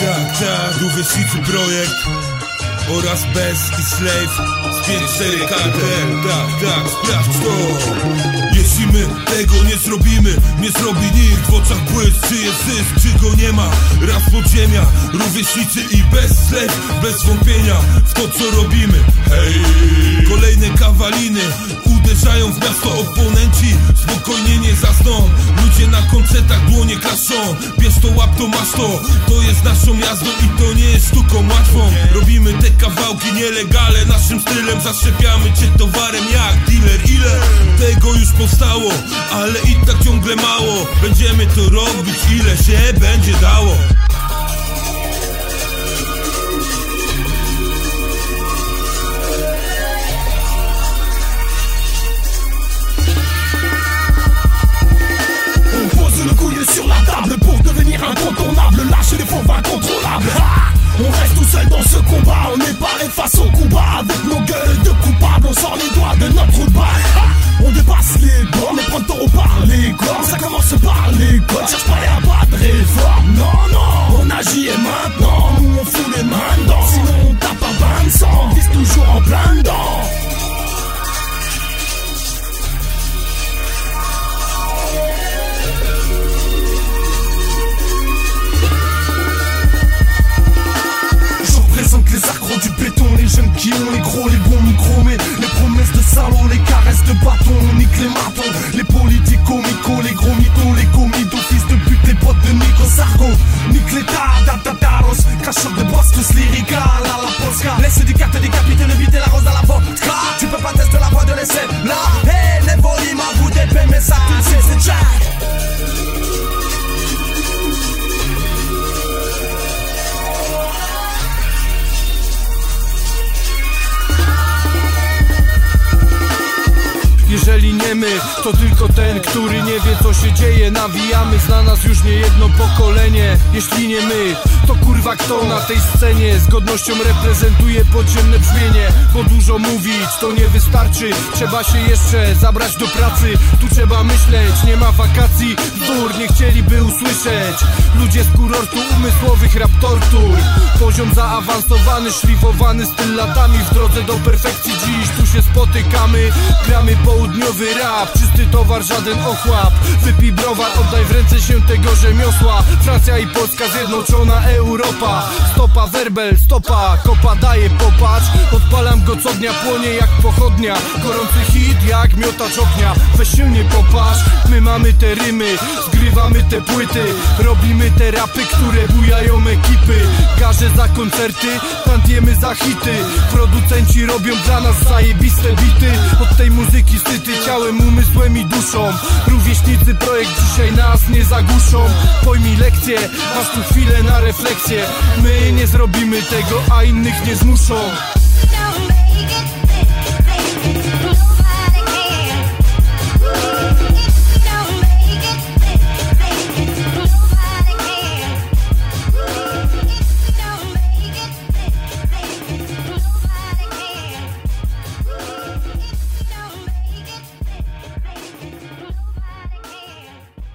Tak, tak, rówieśniczy projekt. Oraz Bez i Slave. Z 5-4 kartel Tak, tak, sprawdź to. Jeśli my tego nie zrobimy Nie zrobi nikt. W oczach błysk Czy jest zysk, czy go nie ma. Raz podziemia, rówieśniczy i bez slave. Bez wątpienia w to co robimy. Hej, kolejne kawaliny Uderzają w miasto oponenci Spokojnie nie zasną. Ludzie na koncertach dłonie klaszczą Bierz to, łap to, masz to. To jest naszą jazdą i to nie jest sztuką łatwą. Robimy te kawałki nielegale Naszym stylem zaszczepiamy cię towarem jak dealer. Ile tego już powstało? Ale i tak ciągle mało. Będziemy to robić ile się będzie dało On paré face au combat. Avec nos gueules de coupables, on sort les doigts de notre trou de balle. On dépasse les bornes et prend le taureau par les. Ça commence par les cornes. Cherche pas salauds, les caresses de bâton, on nique les martons, les politiques comicos, Jeżeli nie my, to tylko ten, który nie wie co się dzieje. Nawijamy, zna nas już nie jedno pokolenie. Jeśli nie my, to kurwa kto na tej scenie? Z godnością reprezentuje podziemne brzmienie Bo dużo mówić to nie wystarczy. Trzeba się jeszcze zabrać do pracy. Tu trzeba myśleć, nie ma wakacji. Wzór nie chcieliby usłyszeć. Ludzie z kurortu umysłowych rap tortur Poziom zaawansowany, szlifowany styl latami W drodze do perfekcji. Dziś tu się spotykamy Gramy południowy rap, czysty towar, żaden ochłap. Wypij browar, oddaj w ręce się tego rzemiosła. Francja i Polska zjednoczona Europa. Stopa werbel, stopa, kopa daje popatrz. Odpalam go co dnia, płonie jak pochodnia. Gorący hit jak miotacz ognia. Weź się nie popatrz, my mamy te rymy Zgrywamy te płyty, robimy te rapy, które bujają ekipy. Garze za koncerty, tantiemy za hity. Producenci robią dla nas zajebiste bity. Od tej muzyki syty ciałem, umysłem i duszą. Rówieśnicy projekt dzisiaj nas nie zagłuszą. Pojmij lekcję, masz tu chwilę na refleksję My nie zrobimy tego, a innych nie zmuszą